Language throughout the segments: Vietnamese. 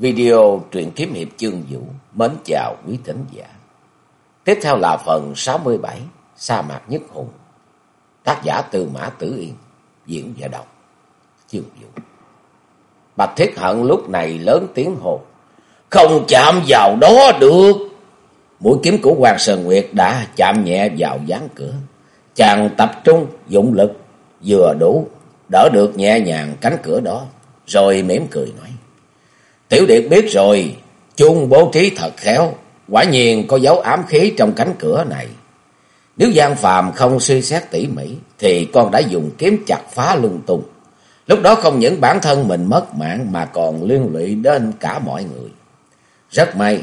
Video truyện kiếm hiệp chương vũ mến chào quý thính giả. Tiếp theo là phần 67 Sa mạc nhất hùng. Tác giả Từ Mã Tử Yên, diễn và đọc chương vũ. Bạch Thiết Hận lúc này lớn tiếng hồ. Không chạm vào đó được. Mũi kiếm của Hoàng Sơn Nguyệt đã chạm nhẹ vào dáng cửa. Chàng tập trung dụng lực vừa đủ đỡ được nhẹ nhàng cánh cửa đó, rồi mỉm cười nói. Tiểu điệp biết rồi, chung bố trí thật khéo, quả nhiên có dấu ám khí trong cánh cửa này. Nếu Giang Phàm không suy xét tỉ mỉ, thì con đã dùng kiếm chặt phá lung tung. Lúc đó không những bản thân mình mất mạng mà còn liên lụy đến cả mọi người. Rất may,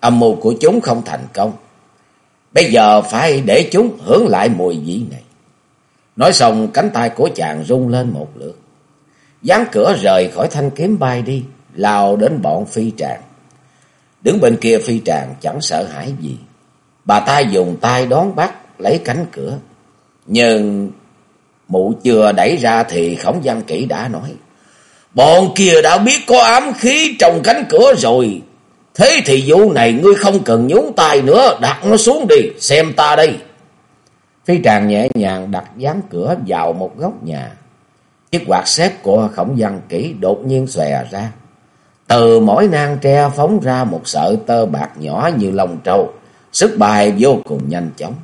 âm mưu của chúng không thành công. Bây giờ phải để chúng hưởng lại mùi vị này. Nói xong cánh tay của chàng rung lên một lượt. Gián cửa rời khỏi thanh kiếm bay đi, lao đến bọn phi tràng. Đứng bên kia phi tràng chẳng sợ hãi gì. Bà ta dùng tay đón bắt lấy cánh cửa. Nhưng mụ chưa đẩy ra thì khổng văn kỹ đã nói. Bọn kia đã biết có ám khí trong cánh cửa rồi. Thế thì vụ này ngươi không cần nhúng tay nữa, đặt nó xuống đi, xem ta đây. Phi tràng nhẹ nhàng đặt dán cửa vào một góc nhà. Chiếc quạt xếp của khổng văn kỹ đột nhiên xòe ra. Từ mỗi nang tre phóng ra một sợi tơ bạc nhỏ như lông trâu, sức bài vô cùng nhanh chóng.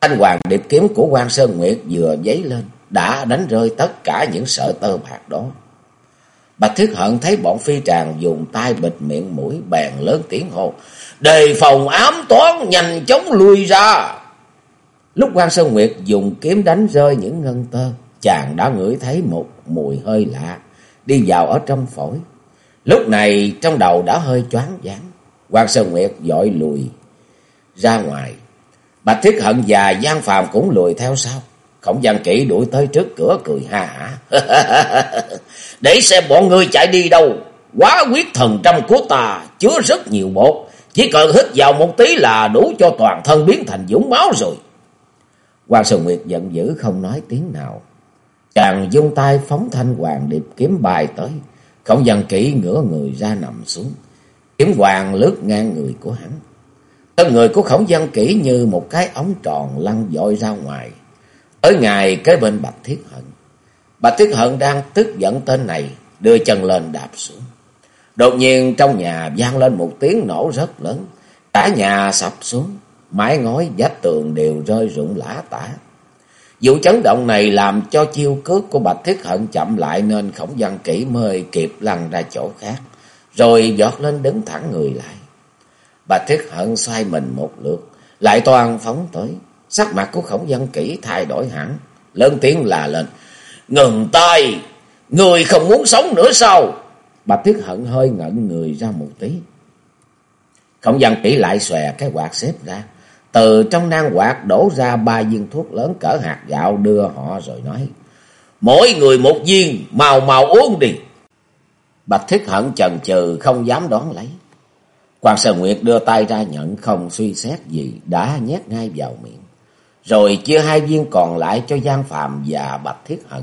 Thanh hoàng điệp kiếm của quan Sơn Nguyệt vừa giấy lên, đã đánh rơi tất cả những sợi tơ bạc đó. Bạch Thiết Hận thấy bọn phi tràng dùng tay bịt miệng mũi bèn lớn tiếng hô. Đề phòng ám toán nhanh chóng lui ra. Lúc quan Sơn Nguyệt dùng kiếm đánh rơi những ngân tơ, chàng đã ngửi thấy một mùi hơi lạ đi vào ở trong phổi. Lúc này trong đầu đã hơi choáng váng, quan Sơn Nguyệt dội lùi ra ngoài. Bạch Thiết Hận và Giang Phàm cũng lùi theo sau. Khổng Văn Kỵ đuổi tới trước cửa cười ha hả. Để xem bọn ngươi chạy đi đâu. Quá quyết thần trăm của ta chứa rất nhiều bột. Chỉ cần hít vào một tí là đủ cho toàn thân biến thành dũng máu rồi. Hoàng Sơn Nguyệt giận dữ không nói tiếng nào. Chàng dung tay phóng thanh hoàng điệp kiếm bài tới. Không dần kỹ ngửa người ra nằm xuống. Kiếm hoàng lướt ngang người của hắn. Thân người của khổng dân kỹ như một cái ống tròn lăn dội ra ngoài. Tới ngày kế bên Bạch Thiết Hận. Bạch Thiết Hận đang tức giận tên này, đưa chân lên đạp xuống. Đột nhiên trong nhà vang lên một tiếng nổ rất lớn. Cả nhà sập xuống, mái ngói vách tường đều rơi rụng lã tả. Vụ chấn động này làm cho chiêu cước của Bạch Thiết Hận chậm lại nên khổng văn kỹ mới kịp lăn ra chỗ khác. Rồi giọt lên đứng thẳng người lại. Bạch Thiết Hận xoay mình một lượt, lại toàn phóng tới. Sắc mặt của khổng văn kỹ thay đổi hẳn, lớn tiếng là lên. Ngừng tay, người không muốn sống nữa sao? Bạch Thiết Hận hơi ngẩn người ra một tí. Khổng văn kỹ lại xòe cái quạt xếp ra. Từ trong nang quạt đổ ra ba viên thuốc lớn cỡ hạt gạo đưa họ rồi nói. Mỗi người một viên, màu màu uống đi. Bạch Thiết Hận chần chừ không dám đón lấy. Quan Sơn Nguyệt đưa tay ra nhận không suy xét gì, đã nhét ngay vào miệng. Rồi chia hai viên còn lại cho Giang Phạm và Bạch Thiết Hận.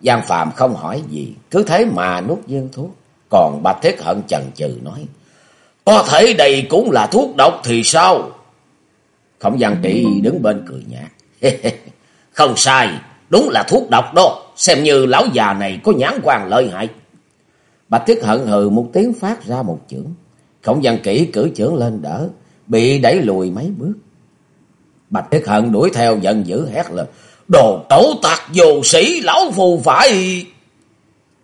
Giang Phạm không hỏi gì, cứ thế mà nuốt viên thuốc. Còn Bạch Thiết Hận chần chừ nói. Có thể đây cũng là thuốc độc thì sao? Khổng văn trị đứng bên cười nhạt. Không sai, đúng là thuốc độc đó, xem như lão già này có nhãn quan lợi hại. Bạch Thiết Hận hừ một tiếng phát ra một chưởng. Khổng văn kỹ cử chưởng lên đỡ, bị đẩy lùi mấy bước. Bạch Thiết Hận đuổi theo giận dữ hét lên. Đồ tẩu tặc vô sĩ, lão phù phải...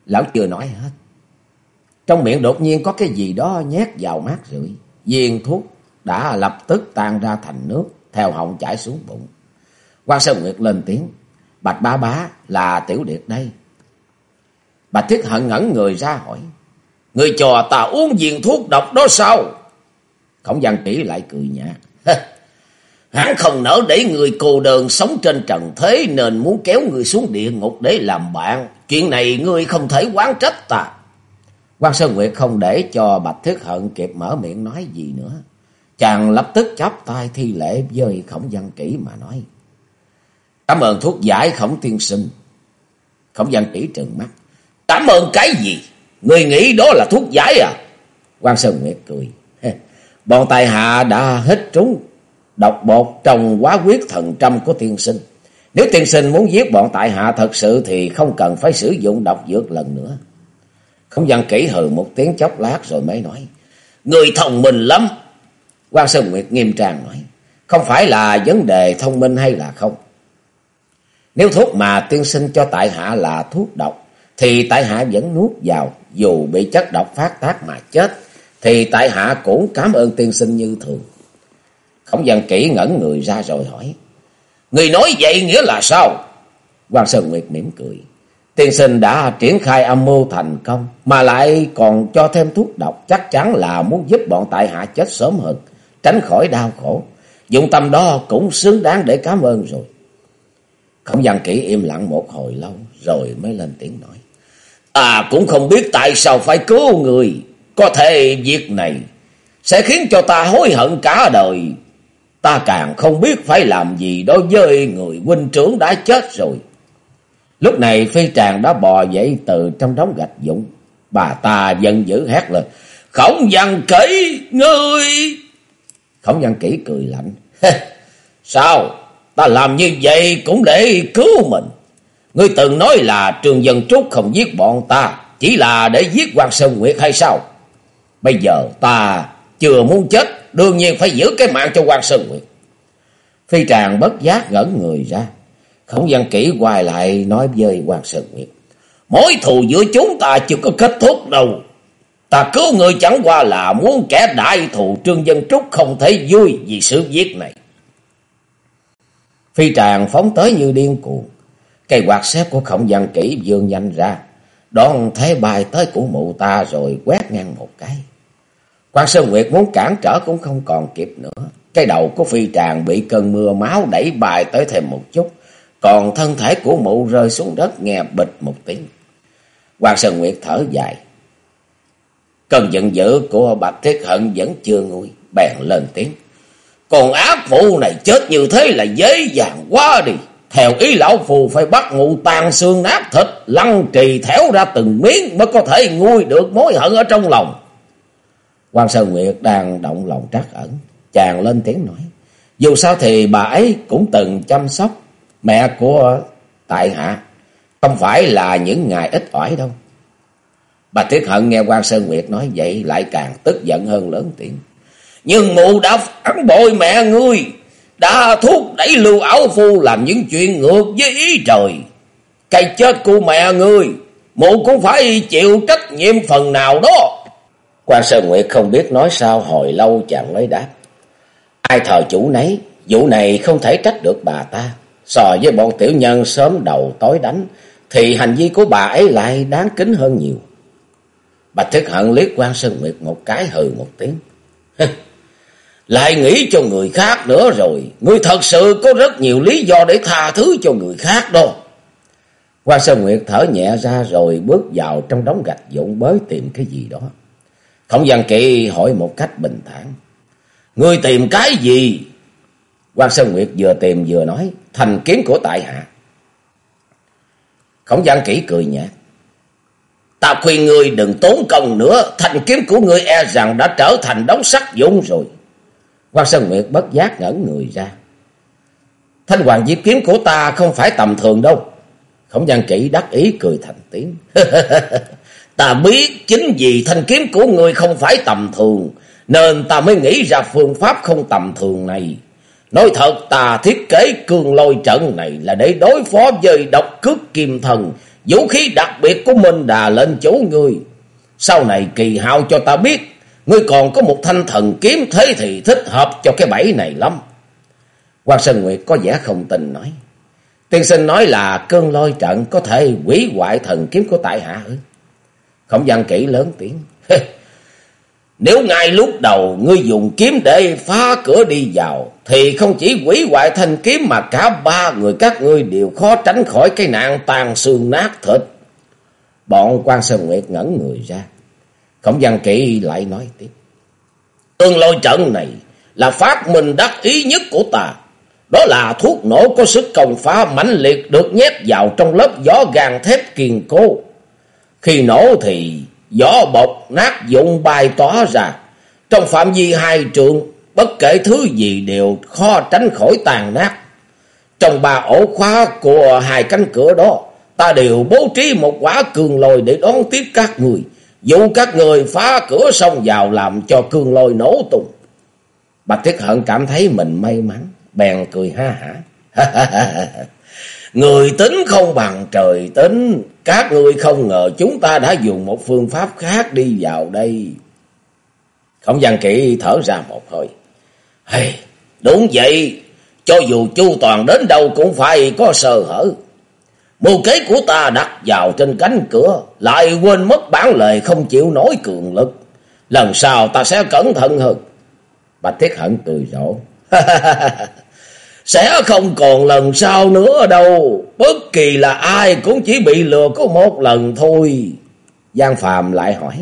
Lão chưa nói hết. Trong miệng đột nhiên có cái gì đó nhét vào mát rưỡi. Viên thuốc đã lập tức tan ra thành nước, theo họng chảy xuống bụng. Quan Sơn Nguyệt lên tiếng, Bạch Bá Bá là tiểu điệt đây. Bạch Thiết Hận ngẩn người ra hỏi, Người trò ta uống viên thuốc độc đó sao? Khổng văn Kỷ lại cười nhạt. Hắn không nỡ để người cô đơn sống trên trần thế nên muốn kéo người xuống địa ngục để làm bạn. Chuyện này ngươi không thể quán trách ta. Quan Sơn Nguyệt không để cho Bạch Thiết Hận kịp mở miệng nói gì nữa. Chàng lập tức chắp tay thi lễ với khổng văn kỹ mà nói. Cảm ơn thuốc giải khổng tiên sinh. Khổng văn kỹ trừng mắt. Cảm ơn cái gì? Người nghĩ đó là thuốc giải à? quan Sơn Nguyệt cười. Bọn tài hạ đã hết trúng, độc bột trong quá quyết thần trăm của tiên sinh. Nếu tiên sinh muốn giết bọn tại hạ thật sự thì không cần phải sử dụng độc dược lần nữa. Không văn kỹ hừ một tiếng chốc lát rồi mới nói. Người thông minh lắm quan Sơn Nguyệt nghiêm trang nói. Không phải là vấn đề thông minh hay là không. Nếu thuốc mà tiên sinh cho tại hạ là thuốc độc, thì tại hạ vẫn nuốt vào, dù bị chất độc phát tác mà chết, thì tại hạ cũng cảm ơn tiên sinh như thường. Khổng văn kỹ ngẩn người ra rồi hỏi. Người nói vậy nghĩa là sao? Quan Sơn Nguyệt mỉm cười. Tiên sinh đã triển khai âm mưu thành công, mà lại còn cho thêm thuốc độc, chắc chắn là muốn giúp bọn tại hạ chết sớm hơn, tránh khỏi đau khổ. Dụng tâm đó cũng xứng đáng để cảm ơn rồi. Khổng văn kỹ im lặng một hồi lâu, rồi mới lên tiếng nói. À cũng không biết tại sao phải cứu người, có thể việc này sẽ khiến cho ta hối hận cả đời. Ta càng không biết phải làm gì đối với người huynh trưởng đã chết rồi. Lúc này phi tràng đã bò dậy từ trong đống gạch dụng. Bà ta giận dữ hét lên. Khổng văn kỹ, ngươi! Khổng văn kỷ cười lạnh. Sao? Ta làm như vậy cũng để cứu mình. Ngươi từng nói là trường dân trúc không giết bọn ta. Chỉ là để giết Hoàng Sơn Nguyệt hay sao? Bây giờ ta chưa muốn chết. Đương nhiên phải giữ cái mạng cho Hoàng Sơn Nguyệt. Phi tràng bất giác ngẩn người ra. Khổng văn kỷ quay lại nói với Hoàng Sơn Nguyệt. Mối thù giữa chúng ta chưa có kết thúc đâu. Ta cứu người chẳng qua là muốn kẻ đại thù Trương Dân Trúc không thể vui vì sự việc này. Phi tràng phóng tới như điên cuồng. Cây quạt xếp của khổng văn kỹ dương nhanh ra. Đón thế bài tới của mụ ta rồi quét ngang một cái. Quan Sơn Nguyệt muốn cản trở cũng không còn kịp nữa. Cái đầu của phi tràng bị cơn mưa máu đẩy bài tới thêm một chút. Còn thân thể của mụ rơi xuống đất nghe bịch một tiếng. Quan Sơn Nguyệt thở dài. Cơn giận dữ của Bạch Thiết Hận vẫn chưa nguôi. Bèn lên tiếng. Còn ác phụ này chết như thế là dễ dàng quá đi. Theo ý lão phù phải bắt ngụ tàn xương nát thịt, lăn trì thẻo ra từng miếng mới có thể nguôi được mối hận ở trong lòng. Quan Sơn Nguyệt đang động lòng trắc ẩn, chàng lên tiếng nói. Dù sao thì bà ấy cũng từng chăm sóc mẹ của tại hạ, không phải là những ngày ít ỏi đâu. Bà Tuyết Hận nghe quan Sơn Nguyệt nói vậy lại càng tức giận hơn lớn tiếng. Nhưng mụ đã phản bội mẹ ngươi, đã thúc đẩy lưu ảo phu làm những chuyện ngược với ý trời. Cái chết của mẹ ngươi, mụ cũng phải chịu trách nhiệm phần nào đó. Quan Sơn Nguyệt không biết nói sao hồi lâu chàng mới đáp. Ai thờ chủ nấy, vụ này không thể trách được bà ta. So với bọn tiểu nhân sớm đầu tối đánh, thì hành vi của bà ấy lại đáng kính hơn nhiều. Bạch Thiết Hận liếc quan Sơn Nguyệt một cái hừ một tiếng. Lại nghĩ cho người khác nữa rồi. Ngươi thật sự có rất nhiều lý do để tha thứ cho người khác đâu Quan Sơn Nguyệt thở nhẹ ra rồi bước vào trong đống gạch dụng bới tìm cái gì đó. Khổng Văn Kỵ hỏi một cách bình thản. Ngươi tìm cái gì? Quan Sơn Nguyệt vừa tìm vừa nói. Thành kiếm của tại hạ. Khổng Văn Kỵ cười nhạt. Ta khuyên ngươi đừng tốn công nữa. Thành kiếm của ngươi e rằng đã trở thành đống sắt dụng rồi. Quan Sơn Nguyệt bất giác ngẩn người ra. Thanh hoàng diệp kiếm của ta không phải tầm thường đâu. Khổng văn kỹ đắc ý cười thành tiếng. ta biết chính vì thanh kiếm của người không phải tầm thường. Nên ta mới nghĩ ra phương pháp không tầm thường này. Nói thật, ta thiết kế cường lôi trận này là để đối phó với độc cước kim thần. Vũ khí đặc biệt của mình đà lên chỗ ngươi Sau này kỳ hao cho ta biết, Ngươi còn có một thanh thần kiếm thế thì thích hợp cho cái bẫy này lắm. Quan Sơn Nguyệt có vẻ không tin nói. Tiên sinh nói là cơn lôi trận có thể quỷ hoại thần kiếm của tại hạ ư? Khổng văn kỹ lớn tiếng. Nếu ngay lúc đầu ngươi dùng kiếm để phá cửa đi vào, thì không chỉ quỷ hoại thanh kiếm mà cả ba người các ngươi đều khó tránh khỏi cái nạn tàn xương nát thịt. Bọn quan Sơn Nguyệt ngẩn người ra. Khổng văn kỵ lại nói tiếp. Tương lôi trận này là phát minh đắc ý nhất của ta. Đó là thuốc nổ có sức công phá mãnh liệt được nhét vào trong lớp gió gàng thép kiên cố. Khi nổ thì Gió bọc nát dụng bài tỏa ra. Trong phạm vi hai trường bất kể thứ gì đều khó tránh khỏi tàn nát. Trong ba ổ khóa của hai cánh cửa đó, ta đều bố trí một quả cường lôi để đón tiếp các người. Dụ các người phá cửa xông vào làm cho cường lôi nổ tung. Bạch Thiết Hận cảm thấy mình may mắn, bèn cười ha hả. Người tính không bằng trời tính, các ngươi không ngờ chúng ta đã dùng một phương pháp khác đi vào đây. Không gian kỵ thở ra một hơi. Hey, đúng vậy, cho dù chu toàn đến đâu cũng phải có sơ hở. Mưu kế của ta đặt vào trên cánh cửa, lại quên mất bản lề không chịu nổi cường lực. Lần sau ta sẽ cẩn thận hơn. Bạch Thiết Hận cười rộ. Sẽ không còn lần sau nữa đâu. Bất kỳ là ai cũng chỉ bị lừa có một lần thôi. Giang Phàm lại hỏi.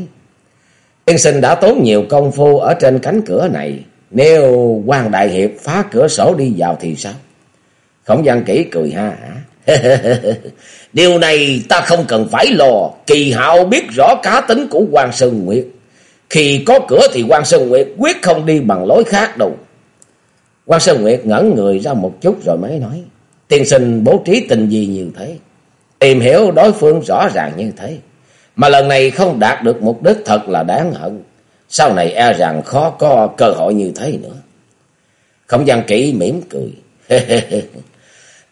Tiên sinh đã tốn nhiều công phu ở trên cánh cửa này. Nếu quan đại hiệp phá cửa sổ đi vào thì sao? Khổng Giang Kỷ cười ha hả. Điều này ta không cần phải lo. Kỳ hạo biết rõ cá tính của quan Sơn Nguyệt. Khi có cửa thì quan Sơn Nguyệt quyết không đi bằng lối khác đâu quan Sơn Nguyệt ngẩn người ra một chút rồi mới nói. Tiên sinh bố trí tình gì nhiều thế. Tìm hiểu đối phương rõ ràng như thế. Mà lần này không đạt được mục đích thật là đáng hận. Sau này e rằng khó có cơ hội như thế nữa. Không gian kỹ mỉm cười.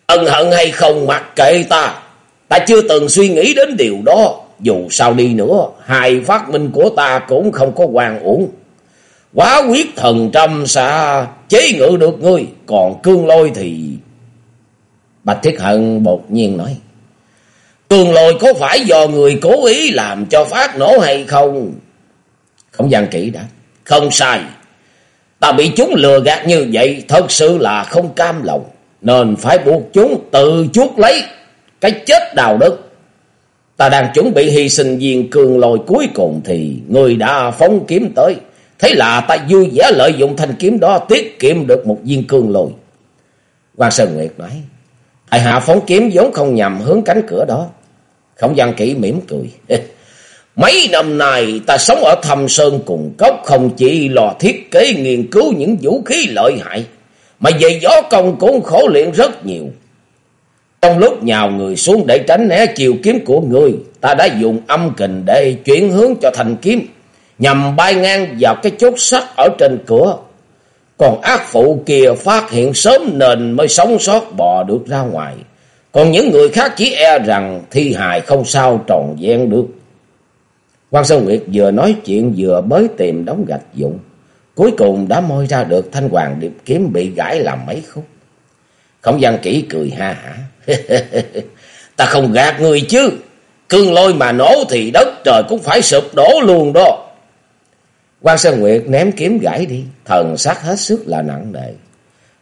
Ân hận hay không mặc kệ ta. Ta chưa từng suy nghĩ đến điều đó. Dù sao đi nữa, hai phát minh của ta cũng không có quan uổng. Quá quyết thần trăm xa, chế ngự được ngươi. Còn cương lôi thì... Bạch Thiết Hận bột nhiên nói. Cương lôi có phải do người cố ý làm cho phát nổ hay không? Không gian kỹ đã. Không sai. Ta bị chúng lừa gạt như vậy, thật sự là không cam lòng. Nên phải buộc chúng tự chuốt lấy cái chết đào đất. Ta đang chuẩn bị hy sinh viên cường lôi cuối cùng thì người đã phóng kiếm tới. Thế là ta vui vẻ lợi dụng thanh kiếm đó tiết kiệm được một viên cương lồi. Quan Sơn Nguyệt nói. Tại hạ phóng kiếm vốn không nhằm hướng cánh cửa đó. Không gian kỹ mỉm cười. Mấy năm nay ta sống ở thầm sơn cùng cốc không chỉ lò thiết kế nghiên cứu những vũ khí lợi hại. Mà về gió công cũng khổ luyện rất nhiều. Trong lúc nhào người xuống để tránh né chiều kiếm của người, ta đã dùng âm kình để chuyển hướng cho thành kiếm, nhằm bay ngang vào cái chốt sắt ở trên cửa. Còn ác phụ kia phát hiện sớm nên mới sống sót bò được ra ngoài. Còn những người khác chỉ e rằng thi hài không sao tròn vẹn được. Quan Sơn Nguyệt vừa nói chuyện vừa bới tìm đóng gạch dụng. Cuối cùng đã moi ra được thanh hoàng điệp kiếm bị gãy làm mấy khúc. Không gian kỹ cười ha hả. Ta không gạt người chứ. Cương lôi mà nổ thì đất trời cũng phải sụp đổ luôn đó. Quan Sơn Nguyệt ném kiếm gãy đi. Thần sắc hết sức là nặng nề.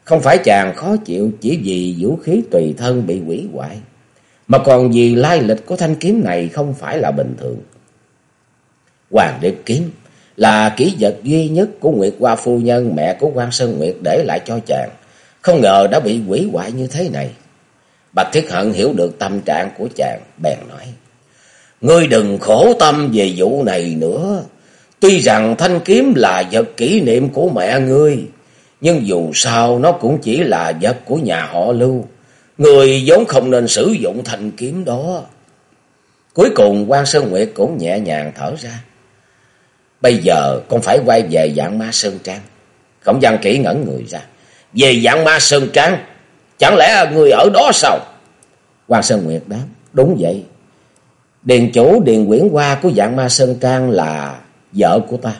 Không phải chàng khó chịu chỉ vì vũ khí tùy thân bị quỷ hoại. Mà còn vì lai lịch của thanh kiếm này không phải là bình thường. Hoàng Điệp Kiếm là kỹ vật duy nhất của Nguyệt Hoa Phu Nhân mẹ của quan Sơn Nguyệt để lại cho chàng. Không ngờ đã bị quỷ hoại như thế này. Bạch Thiết Hận hiểu được tâm trạng của chàng, bèn nói. Ngươi đừng khổ tâm về vụ này nữa. Tuy rằng thanh kiếm là vật kỷ niệm của mẹ ngươi, nhưng dù sao nó cũng chỉ là vật của nhà họ lưu. Người vốn không nên sử dụng thanh kiếm đó. Cuối cùng quan Sơn Nguyệt cũng nhẹ nhàng thở ra. Bây giờ con phải quay về dạng ma Sơn Trang. Khổng văn kỹ ngẩn người ra. Về dạng ma Sơn Trang? Chẳng lẽ người ở đó sao? quan Sơn Nguyệt đáp. Đúng vậy. Điền chủ Điền Quyển Hoa của dạng ma Sơn Trang là vợ của ta.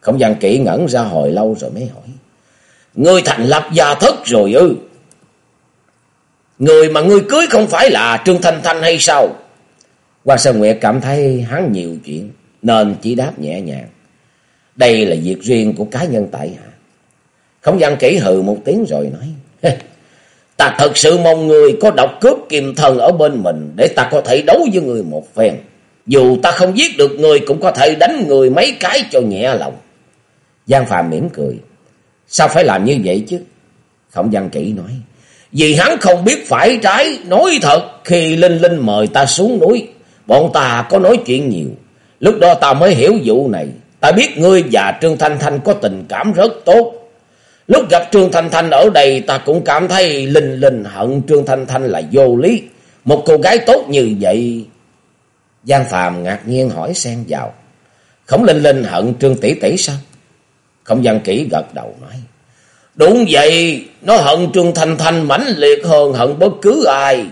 Khổng văn kỹ ngẩn ra hồi lâu rồi mới hỏi. Ngươi thành lập gia thất rồi ư? Người mà ngươi cưới không phải là Trương Thanh Thanh hay sao? Hoàng Sơn Nguyệt cảm thấy hắn nhiều chuyện, nên chỉ đáp nhẹ nhàng. Đây là việc riêng của cá nhân tại hạ. Không gian kỹ hừ một tiếng rồi nói. Ta thật sự mong người có độc cướp kiềm thần ở bên mình để ta có thể đấu với người một phen. Dù ta không giết được người cũng có thể đánh người mấy cái cho nhẹ lòng. Giang Phạm mỉm cười. Sao phải làm như vậy chứ? Khổng Văn Kỵ nói. Vì hắn không biết phải trái, nói thật khi Linh Linh mời ta xuống núi. Bọn ta có nói chuyện nhiều. Lúc đó ta mới hiểu vụ này. Ta biết ngươi và Trương Thanh Thanh có tình cảm rất tốt. Lúc gặp Trương Thanh Thanh ở đây ta cũng cảm thấy linh linh hận Trương Thanh Thanh là vô lý. Một cô gái tốt như vậy. Giang Phàm ngạc nhiên hỏi xen vào. Khổng linh linh hận Trương Tỷ Tỷ sao? Không Văn kỹ gật đầu nói. Đúng vậy, nó hận Trương Thanh Thanh mãnh liệt hơn hận bất cứ ai.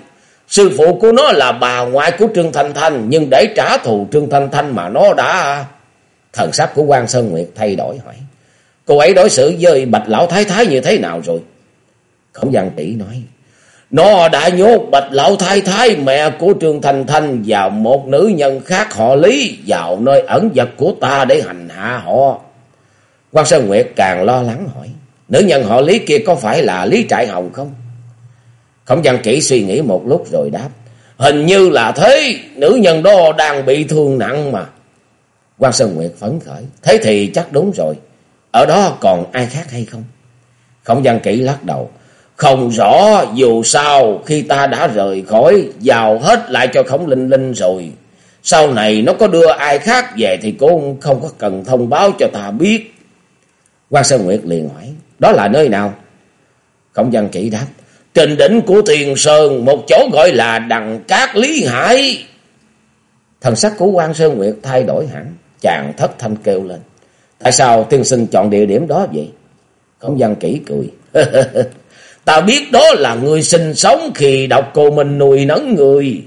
Sư phụ của nó là bà ngoại của Trương Thanh Thanh, nhưng để trả thù Trương Thanh Thanh mà nó đã... Thần sắc của quan Sơn Nguyệt thay đổi hỏi. Cô ấy đối xử với Bạch Lão Thái Thái như thế nào rồi? Khổng văn tỷ nói. Nó đã nhốt Bạch Lão Thái Thái mẹ của Trương Thanh Thanh vào một nữ nhân khác họ Lý vào nơi ẩn vật của ta để hành hạ họ. quan Sơn Nguyệt càng lo lắng hỏi. Nữ nhân họ Lý kia có phải là Lý Trại Hồng không? Khổng văn kỹ suy nghĩ một lúc rồi đáp. Hình như là thế, nữ nhân đó đang bị thương nặng mà. quan Sơn Nguyệt phấn khởi. Thế thì chắc đúng rồi. Ở đó còn ai khác hay không? Khổng văn kỹ lắc đầu. Không rõ dù sao khi ta đã rời khỏi giàu hết lại cho khổng linh linh rồi. Sau này nó có đưa ai khác về thì cô không có cần thông báo cho ta biết. quan Sơn Nguyệt liền hỏi. Đó là nơi nào? Khổng văn kỹ đáp. Trên đỉnh của Tiền Sơn, một chỗ gọi là Đằng Cát Lý Hải. Thần sắc của quan Sơn Nguyệt thay đổi hẳn, chàng thất thanh kêu lên. Tại sao tiên sinh chọn địa điểm đó vậy? Khổng văn kỹ cười. Ta biết đó là người sinh sống khi đọc cô mình nuôi nấng người.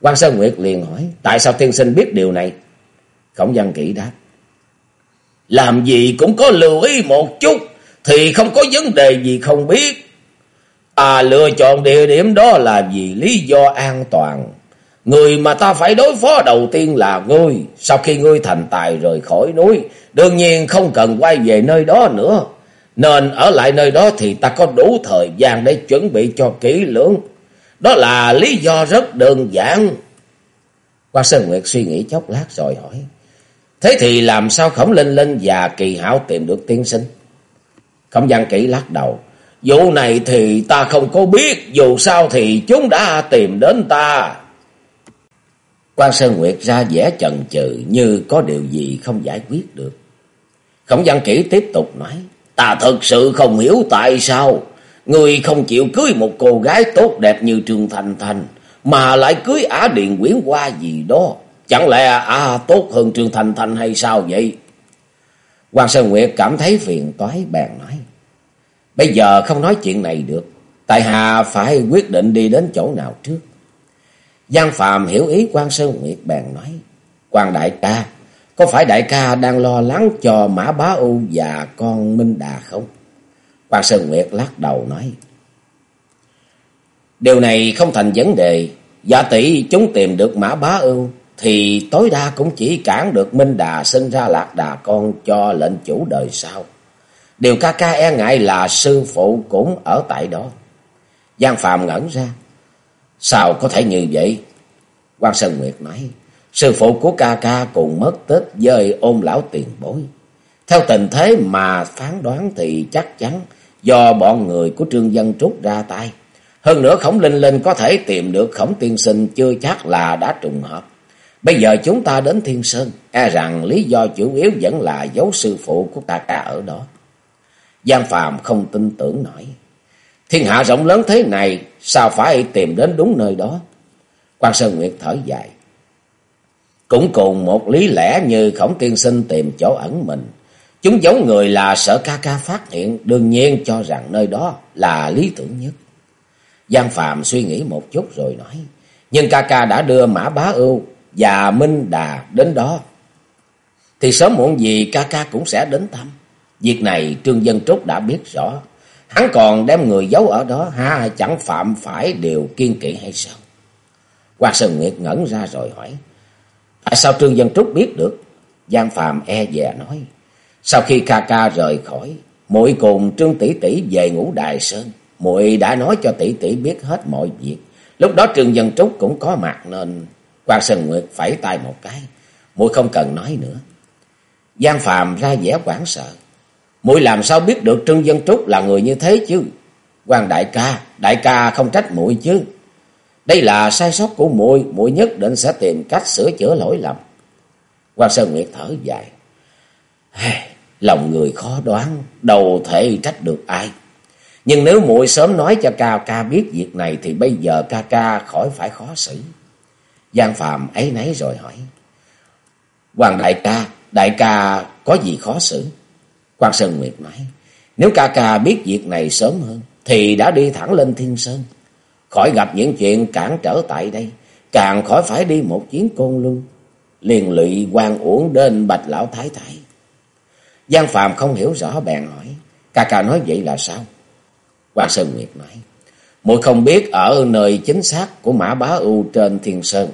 quan Sơn Nguyệt liền hỏi, tại sao tiên sinh biết điều này? Khổng văn kỹ đáp. Làm gì cũng có lưu ý một chút, thì không có vấn đề gì không biết. À lựa chọn địa điểm đó là vì lý do an toàn. Người mà ta phải đối phó đầu tiên là ngươi. Sau khi ngươi thành tài rời khỏi núi, đương nhiên không cần quay về nơi đó nữa. Nên ở lại nơi đó thì ta có đủ thời gian để chuẩn bị cho kỹ lưỡng. Đó là lý do rất đơn giản. Quang Sơn Nguyệt suy nghĩ chốc lát rồi hỏi. Thế thì làm sao Khổng Linh Linh và Kỳ Hảo tìm được tiên sinh? Khổng Văn kỹ lắc đầu. Vụ này thì ta không có biết, dù sao thì chúng đã tìm đến ta. Quan Sơn Nguyệt ra vẻ chần chừ như có điều gì không giải quyết được. Khổng Văn Kỷ tiếp tục nói, ta thật sự không hiểu tại sao người không chịu cưới một cô gái tốt đẹp như Trương Thành Thành, mà lại cưới Á điền Quyến qua gì đó. Chẳng lẽ à tốt hơn Trương Thành Thành hay sao vậy? Quan Sơn Nguyệt cảm thấy phiền toái bèn nói. Bây giờ không nói chuyện này được. Tại Hà phải quyết định đi đến chỗ nào trước. Giang Phạm hiểu ý quan Sơn Nguyệt bèn nói. quan đại ca, có phải đại ca đang lo lắng cho Mã Bá U và con Minh Đà không? quan Sơn Nguyệt lắc đầu nói. Điều này không thành vấn đề. Giả tỷ chúng tìm được Mã Bá u thì tối đa cũng chỉ cản được Minh Đà sinh ra lạc đà con cho lệnh chủ đời sau. Điều ca ca e ngại là sư phụ cũng ở tại đó. Giang Phạm ngẩn ra. Sao có thể như vậy? quan Sơn Nguyệt nói. Sư phụ của ca ca cùng mất tích với ôn lão tiền bối. Theo tình thế mà phán đoán thì chắc chắn do bọn người của Trương Dân Trúc ra tay. Hơn nữa khổng linh linh có thể tìm được khổng tiên sinh chưa chắc là đã trùng hợp. Bây giờ chúng ta đến Thiên Sơn, e rằng lý do chủ yếu vẫn là dấu sư phụ của ca ca ở đó. Giang Phàm không tin tưởng nổi. Thiên hạ rộng lớn thế này, sao phải tìm đến đúng nơi đó? Quan Sơn Nguyệt thở dài. Cũng cùng một lý lẽ như khổng tiên sinh tìm chỗ ẩn mình. Chúng giống người là sợ ca ca phát hiện, đương nhiên cho rằng nơi đó là lý tưởng nhất. Giang Phạm suy nghĩ một chút rồi nói. Nhưng ca ca đã đưa Mã Bá Ưu và Minh Đà đến đó. Thì sớm muộn gì ca ca cũng sẽ đến thăm. Việc này Trương Dân Trúc đã biết rõ. Hắn còn đem người giấu ở đó ha chẳng phạm phải điều kiên kỵ hay sao? Quang Sơn Nguyệt ngẩn ra rồi hỏi. Tại sao Trương Dân Trúc biết được? Giang Phạm e dè nói. Sau khi ca ca rời khỏi, muội cùng Trương Tỷ Tỷ về ngũ Đài Sơn. muội đã nói cho Tỷ Tỷ biết hết mọi việc. Lúc đó Trương Dân Trúc cũng có mặt nên Quang Sơn Nguyệt phải tay một cái. muội không cần nói nữa. Giang Phạm ra vẻ quảng sợ muội làm sao biết được Trương Dân Trúc là người như thế chứ? Quan đại ca, đại ca không trách muội chứ. Đây là sai sót của muội, muội nhất định sẽ tìm cách sửa chữa lỗi lầm. Quan Sơn Nguyệt thở dài. Lòng người khó đoán, đầu thể trách được ai. Nhưng nếu muội sớm nói cho ca ca biết việc này thì bây giờ ca ca khỏi phải khó xử. Giang Phạm ấy nấy rồi hỏi. Hoàng đại ca, đại ca có gì khó xử? Quan Sơn Nguyệt nói. Nếu ca ca biết việc này sớm hơn thì đã đi thẳng lên Thiên Sơn. Khỏi gặp những chuyện cản trở tại đây. Càng khỏi phải đi một chuyến côn luân. Liền lụy quan uổng đến bạch lão thái thái. Giang Phạm không hiểu rõ bèn hỏi. Ca ca nói vậy là sao? Quan Sơn Nguyệt nói. Muội không biết ở nơi chính xác của Mã Bá Ưu trên Thiên Sơn.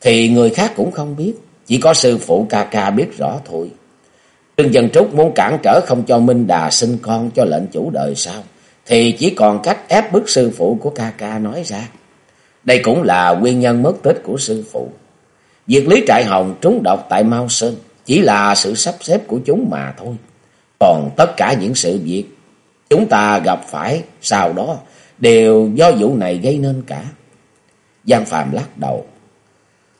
Thì người khác cũng không biết. Chỉ có sư phụ ca ca biết rõ thôi. Trương Dân Trúc muốn cản trở không cho Minh Đà sinh con cho lệnh chủ đời sao. Thì chỉ còn cách ép bức sư phụ của ca ca nói ra. Đây cũng là nguyên nhân mất tích của sư phụ. Việc Lý Trại Hồng trúng độc tại Mao Sơn chỉ là sự sắp xếp của chúng mà thôi. Còn tất cả những sự việc chúng ta gặp phải sau đó đều do vụ này gây nên cả. Giang Phạm lắc đầu.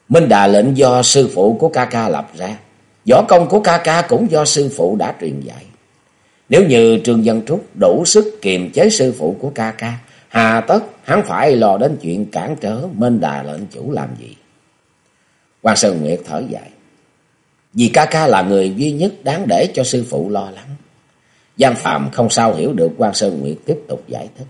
Minh Đà lệnh do sư phụ của ca ca lập ra. Võ công của ca ca cũng do sư phụ đã truyền dạy. Nếu như Trương Dân Trúc đủ sức kiềm chế sư phụ của ca ca, hà tất hắn phải lo đến chuyện cản trở Minh Đà lệnh chủ làm gì. Quan Sơn Nguyệt thở dài. Vì ca ca là người duy nhất đáng để cho sư phụ lo lắng. Giang Phạm không sao hiểu được quan Sơn Nguyệt tiếp tục giải thích.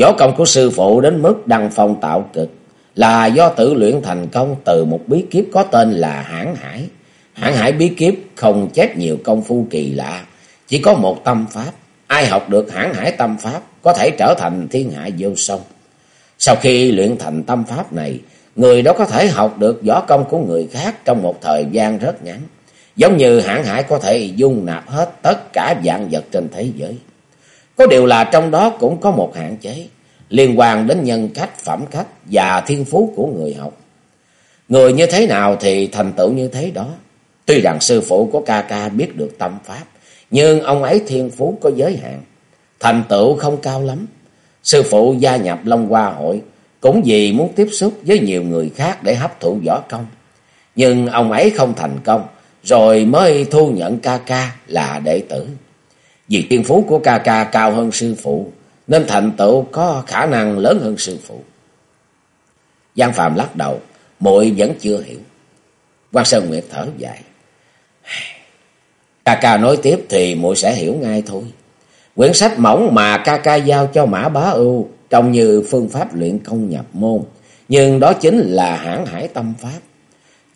Võ công của sư phụ đến mức đăng phong tạo cực là do tự luyện thành công từ một bí kiếp có tên là hãn hải. Hãn hải bí kiếp không chép nhiều công phu kỳ lạ, chỉ có một tâm pháp. Ai học được hãn hải tâm pháp có thể trở thành thiên hạ vô song. Sau khi luyện thành tâm pháp này, người đó có thể học được võ công của người khác trong một thời gian rất ngắn. Giống như hãn hải có thể dung nạp hết tất cả dạng vật trên thế giới. Có điều là trong đó cũng có một hạn chế liên quan đến nhân cách, phẩm cách và thiên phú của người học. Người như thế nào thì thành tựu như thế đó. Tuy rằng sư phụ của ca ca biết được tâm pháp, nhưng ông ấy thiên phú có giới hạn, thành tựu không cao lắm. Sư phụ gia nhập Long Hoa hội cũng vì muốn tiếp xúc với nhiều người khác để hấp thụ võ công. Nhưng ông ấy không thành công, rồi mới thu nhận ca ca là đệ tử. Vì thiên phú của ca ca cao hơn sư phụ, nên thành tựu có khả năng lớn hơn sư phụ. Giang Phạm lắc đầu, muội vẫn chưa hiểu. Quan Sơn Nguyệt thở dài. Ca ca nói tiếp thì muội sẽ hiểu ngay thôi. Quyển sách mỏng mà ca ca giao cho Mã Bá Ưu trông như phương pháp luyện công nhập môn, nhưng đó chính là hãn hải tâm pháp.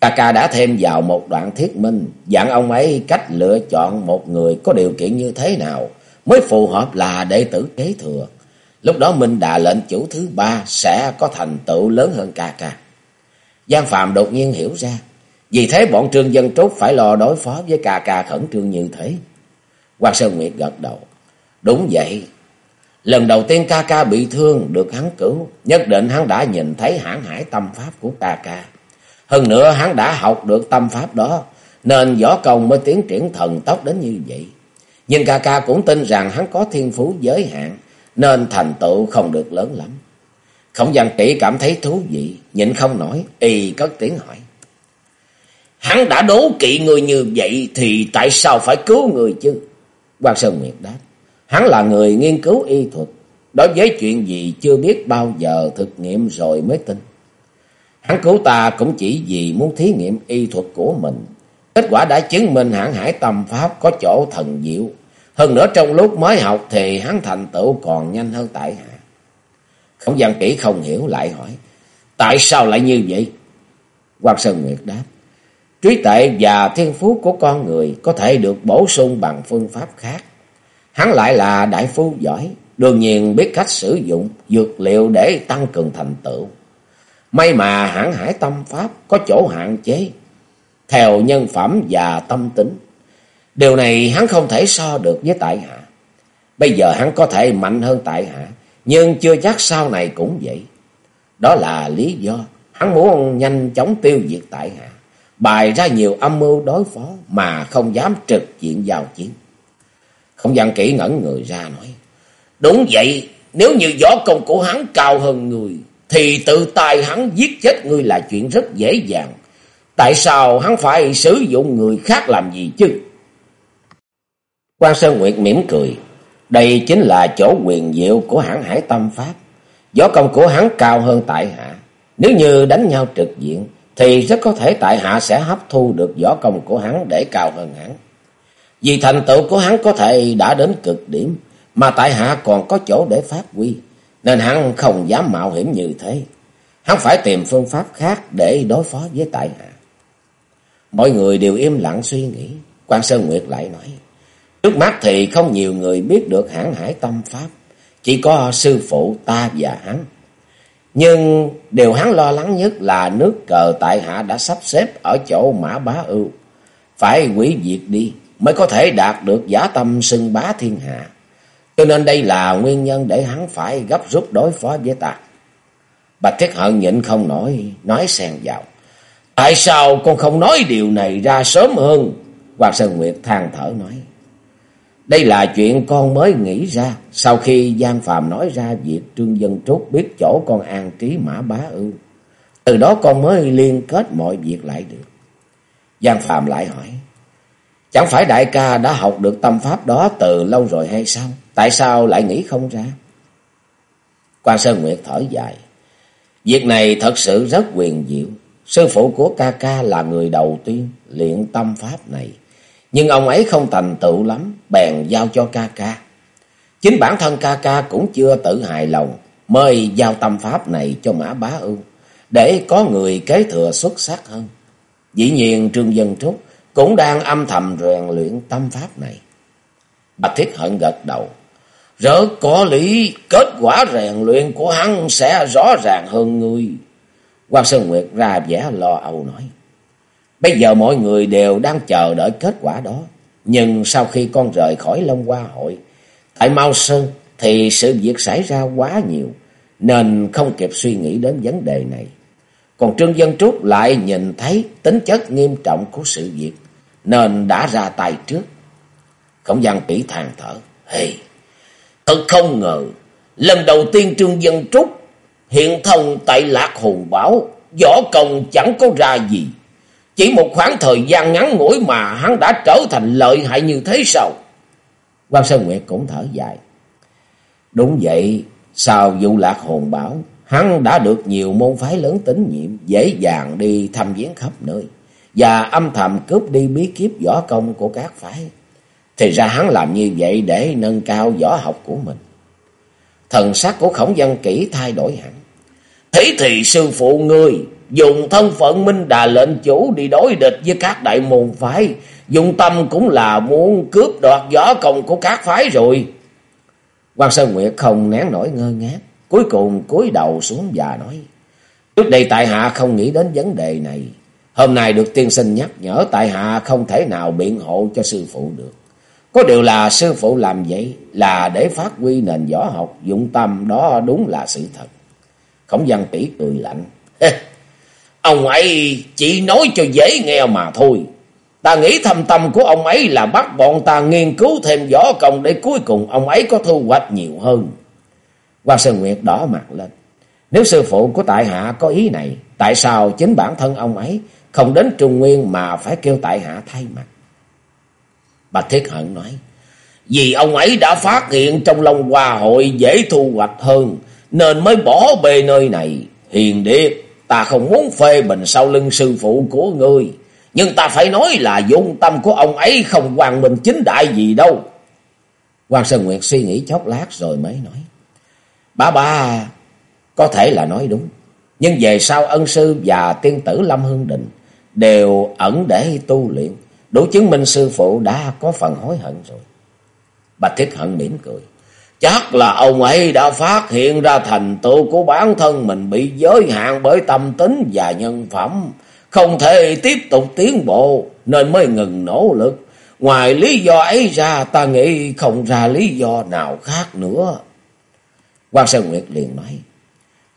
Ca ca đã thêm vào một đoạn thiết minh, dặn ông ấy cách lựa chọn một người có điều kiện như thế nào mới phù hợp là đệ tử kế thừa. Lúc đó Minh Đà lệnh chủ thứ ba sẽ có thành tựu lớn hơn ca ca. Giang Phạm đột nhiên hiểu ra, vì thế bọn Trương Dân Trúc phải lo đối phó với ca ca khẩn trương như thế. Quan Sơn Nguyệt gật đầu. Đúng vậy. Lần đầu tiên ca ca bị thương được hắn cứu, nhất định hắn đã nhìn thấy hãng hải tâm pháp của ca ca. Hơn nữa hắn đã học được tâm pháp đó, nên võ công mới tiến triển thần tốc đến như vậy. Nhưng ca ca cũng tin rằng hắn có thiên phú giới hạn, nên thành tựu không được lớn lắm. Khổng văn kỹ cảm thấy thú vị, nhịn không nổi, y cất tiếng hỏi. Hắn đã đố kỵ người như vậy thì tại sao phải cứu người chứ? Quan Sơn Nguyệt đáp. Hắn là người nghiên cứu y thuật. Đối với chuyện gì chưa biết bao giờ thực nghiệm rồi mới tin. Hắn cứu ta cũng chỉ vì muốn thí nghiệm y thuật của mình. Kết quả đã chứng minh hãng hải tâm pháp có chỗ thần diệu. Hơn nữa trong lúc mới học thì hắn thành tựu còn nhanh hơn tại hạ. Khổng gian kỹ không hiểu lại hỏi. Tại sao lại như vậy? Quang Sơn Nguyệt đáp. Trí tuệ và thiên phú của con người có thể được bổ sung bằng phương pháp khác. Hắn lại là đại phu giỏi, đương nhiên biết cách sử dụng dược liệu để tăng cường thành tựu. May mà hãng hải tâm pháp có chỗ hạn chế, theo nhân phẩm và tâm tính. Điều này hắn không thể so được với tại hạ. Bây giờ hắn có thể mạnh hơn tại hạ, nhưng chưa chắc sau này cũng vậy. Đó là lý do hắn muốn nhanh chóng tiêu diệt tại hạ bài ra nhiều âm mưu đối phó mà không dám trực diện vào chiến. Không gian kỹ ngẩn người ra nói, đúng vậy, nếu như võ công của hắn cao hơn người, thì tự tay hắn giết chết ngươi là chuyện rất dễ dàng. Tại sao hắn phải sử dụng người khác làm gì chứ? Quan Sơn Nguyệt mỉm cười. Đây chính là chỗ quyền diệu của hãng hải tâm pháp. Gió công của hắn cao hơn tại hạ. Nếu như đánh nhau trực diện, thì rất có thể tại hạ sẽ hấp thu được võ công của hắn để cao hơn hắn. Vì thành tựu của hắn có thể đã đến cực điểm, mà tại hạ còn có chỗ để phát huy, nên hắn không dám mạo hiểm như thế. Hắn phải tìm phương pháp khác để đối phó với tại hạ. Mọi người đều im lặng suy nghĩ, quan Sơn Nguyệt lại nói. Trước mắt thì không nhiều người biết được hãng hải tâm pháp, chỉ có sư phụ ta và hắn. Nhưng điều hắn lo lắng nhất là nước cờ tại hạ đã sắp xếp ở chỗ mã bá ưu. Phải quỷ diệt đi mới có thể đạt được giả tâm xưng bá thiên hạ. Cho nên đây là nguyên nhân để hắn phải gấp rút đối phó với ta. Bạch Thiết Hận nhịn không nổi, nói xen vào. Tại sao con không nói điều này ra sớm hơn? Hoàng Sơn Nguyệt than thở nói. Đây là chuyện con mới nghĩ ra sau khi Giang Phạm nói ra việc Trương Dân Trúc biết chỗ con an trí mã bá ưu. Từ đó con mới liên kết mọi việc lại được. Giang Phạm lại hỏi. Chẳng phải đại ca đã học được tâm pháp đó từ lâu rồi hay sao? Tại sao lại nghĩ không ra? Quan Sơn Nguyệt thở dài. Việc này thật sự rất quyền diệu. Sư phụ của ca ca là người đầu tiên luyện tâm pháp này. Nhưng ông ấy không thành tựu lắm, bèn giao cho ca ca. Chính bản thân ca ca cũng chưa tự hài lòng, mời giao tâm pháp này cho Mã Bá Ưu, để có người kế thừa xuất sắc hơn. Dĩ nhiên Trương Dân Trúc cũng đang âm thầm rèn luyện tâm pháp này. Bạch Thiết Hận gật đầu. Rỡ có lý, kết quả rèn luyện của hắn sẽ rõ ràng hơn người. Quan Sơn Nguyệt ra vẻ lo âu nói. Bây giờ mọi người đều đang chờ đợi kết quả đó. Nhưng sau khi con rời khỏi Long Hoa hội, tại Mao Sơn thì sự việc xảy ra quá nhiều, nên không kịp suy nghĩ đến vấn đề này. Còn Trương Dân Trúc lại nhìn thấy tính chất nghiêm trọng của sự việc, nên đã ra tay trước. Khổng gian tỷ than thở, hey, thật không ngờ, lần đầu tiên Trương Dân Trúc hiện thông tại Lạc hồn Bảo, võ công chẳng có ra gì. Chỉ một khoảng thời gian ngắn ngủi mà hắn đã trở thành lợi hại như thế sao? Quan Sơn Nguyệt cũng thở dài. Đúng vậy, sau vụ lạc hồn bảo, hắn đã được nhiều môn phái lớn tín nhiệm, dễ dàng đi thăm viếng khắp nơi, và âm thầm cướp đi bí kíp võ công của các phái. Thì ra hắn làm như vậy để nâng cao võ học của mình. Thần sắc của khổng văn kỹ thay đổi hẳn. Thế thì sư phụ ngươi dùng thân phận Minh Đà lệnh chủ đi đối địch với các đại môn phái, dùng tâm cũng là muốn cướp đoạt võ công của các phái rồi. Quan Sơn Nguyệt không nén nổi ngơ ngác, cuối cùng cúi đầu xuống và nói: "Trước đây tại hạ không nghĩ đến vấn đề này, hôm nay được tiên sinh nhắc nhở tại hạ không thể nào biện hộ cho sư phụ được. Có điều là sư phụ làm vậy là để phát huy nền võ học dụng tâm đó đúng là sự thật." Khổng Văn Tỷ cười lạnh. Ông ấy chỉ nói cho dễ nghe mà thôi. Ta nghĩ thâm tâm của ông ấy là bắt bọn ta nghiên cứu thêm võ công để cuối cùng ông ấy có thu hoạch nhiều hơn. Quan Sơn Nguyệt đỏ mặt lên. Nếu sư phụ của tại hạ có ý này, tại sao chính bản thân ông ấy không đến Trung Nguyên mà phải kêu tại hạ thay mặt? Bạch Thiết Hận nói, vì ông ấy đã phát hiện trong Long Hoa hội dễ thu hoạch hơn, nên mới bỏ bê nơi này. Hiền điệp, ta không muốn phê bình sau lưng sư phụ của ngươi, nhưng ta phải nói là dung tâm của ông ấy không hoàn minh chính đại gì đâu. Hoàng Sơn Nguyệt suy nghĩ chốc lát rồi mới nói. Bà ba, có thể là nói đúng, nhưng về sau ân sư và tiên tử Lâm Hương Định đều ẩn để tu luyện, đủ chứng minh sư phụ đã có phần hối hận rồi. Bạch Thiết Hận mỉm cười. Chắc là ông ấy đã phát hiện ra thành tựu của bản thân mình bị giới hạn bởi tâm tính và nhân phẩm. Không thể tiếp tục tiến bộ nên mới ngừng nỗ lực. Ngoài lý do ấy ra ta nghĩ không ra lý do nào khác nữa. Quan Sơn Nguyệt liền nói.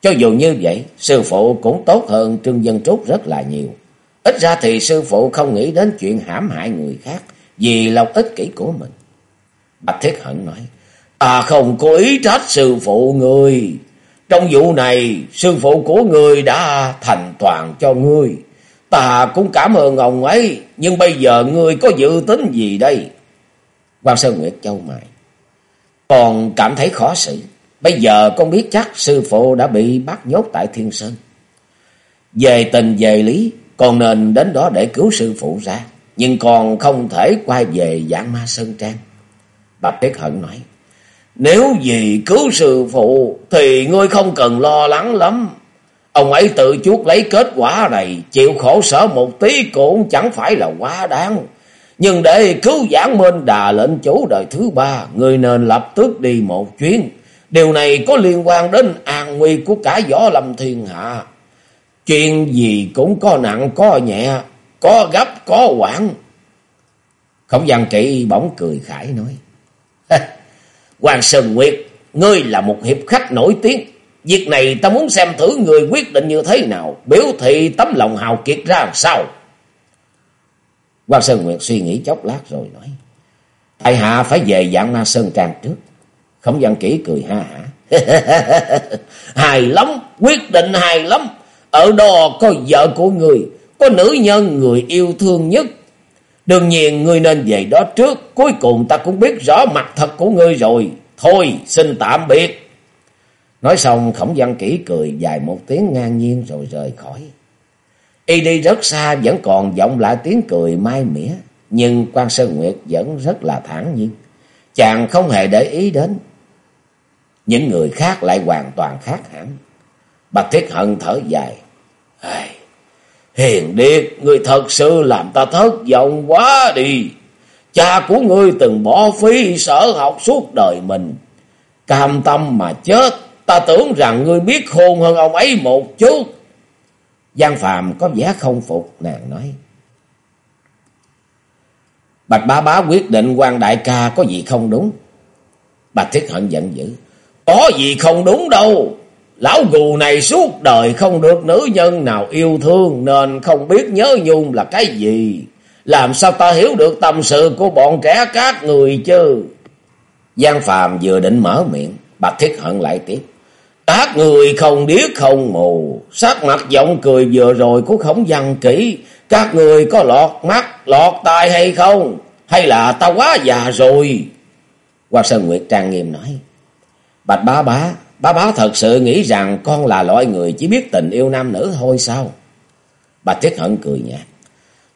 Cho dù như vậy, sư phụ cũng tốt hơn Trương Dân Trúc rất là nhiều. Ít ra thì sư phụ không nghĩ đến chuyện hãm hại người khác vì lòng ích kỷ của mình. Bạch Thiết Hận nói. Ta không có ý trách sư phụ người. Trong vụ này, sư phụ của người đã thành toàn cho ngươi. Ta cũng cảm ơn ông ấy, nhưng bây giờ ngươi có dự tính gì đây? Quan Sơn Nguyệt châu mày. Còn cảm thấy khó xử. Bây giờ con biết chắc sư phụ đã bị bắt nhốt tại Thiên Sơn. Về tình về lý, con nên đến đó để cứu sư phụ ra. Nhưng còn không thể quay về dạng ma Sơn Trang. Bạch Tiết Hận nói. Nếu vì cứu sư phụ thì ngươi không cần lo lắng lắm. Ông ấy tự chuốt lấy kết quả này, chịu khổ sở một tí cũng chẳng phải là quá đáng. Nhưng để cứu giảng minh đà lệnh chủ đời thứ ba, người nên lập tức đi một chuyến. Điều này có liên quan đến an nguy của cả võ lâm thiên hạ. Chuyện gì cũng có nặng có nhẹ, có gấp có quản. Khổng văn trị bỗng cười khải nói. Hoàng Sơn Nguyệt, ngươi là một hiệp khách nổi tiếng. Việc này ta muốn xem thử người quyết định như thế nào, biểu thị tấm lòng hào kiệt ra làm sao. Hoàng Sơn Nguyệt suy nghĩ chốc lát rồi nói. Tại hạ phải về dạng na Sơn Trang trước. Khổng văn kỹ cười ha hả. hài lắm, quyết định hài lắm. Ở đó có vợ của người, có nữ nhân người yêu thương nhất. Đương nhiên ngươi nên về đó trước, cuối cùng ta cũng biết rõ mặt thật của ngươi rồi. Thôi, xin tạm biệt. Nói xong khổng văn kỹ cười dài một tiếng ngang nhiên rồi rời khỏi. Y đi rất xa vẫn còn vọng lại tiếng cười mai mỉa. Nhưng quan Sơn Nguyệt vẫn rất là thản nhiên. Chàng không hề để ý đến. Những người khác lại hoàn toàn khác hẳn. Bạch Thiết Hận thở dài. Hiền Điệt, ngươi thật sự làm ta thất vọng quá đi. Cha của ngươi từng bỏ phí sở học suốt đời mình. Cam tâm mà chết, ta tưởng rằng ngươi biết khôn hơn ông ấy một chút. Giang Phàm có vẻ không phục, nàng nói. Bạch bá bá quyết định quan đại ca có gì không đúng. Bạch Thiết Hận giận dữ. Có gì không đúng đâu. Lão gù này suốt đời không được nữ nhân nào yêu thương nên không biết nhớ nhung là cái gì. Làm sao ta hiểu được tâm sự của bọn trẻ các người chứ? Giang Phàm vừa định mở miệng, Bạch Thiết Hận lại tiếp. Các người không điếc không mù, sắc mặt giọng cười vừa rồi của khổng văn kỹ, các người có lọt mắt, lọt tai hay không? Hay là ta quá già rồi? Hoa Sơn Nguyệt trang nghiêm nói. Bạch bá bá, bá bá thật sự nghĩ rằng con là loại người chỉ biết tình yêu nam nữ thôi sao? Bạch tuyết Hận cười nhạt.